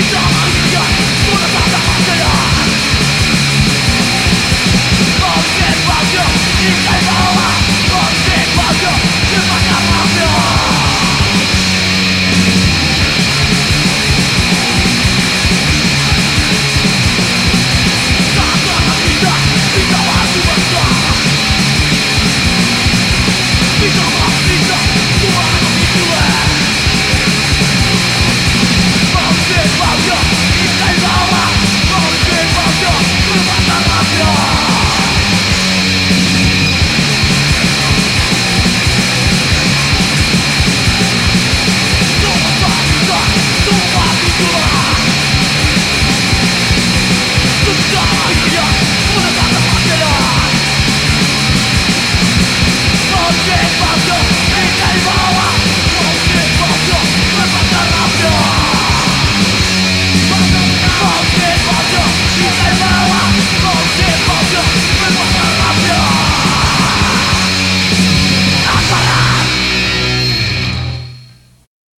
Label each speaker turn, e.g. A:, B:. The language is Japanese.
A: It's all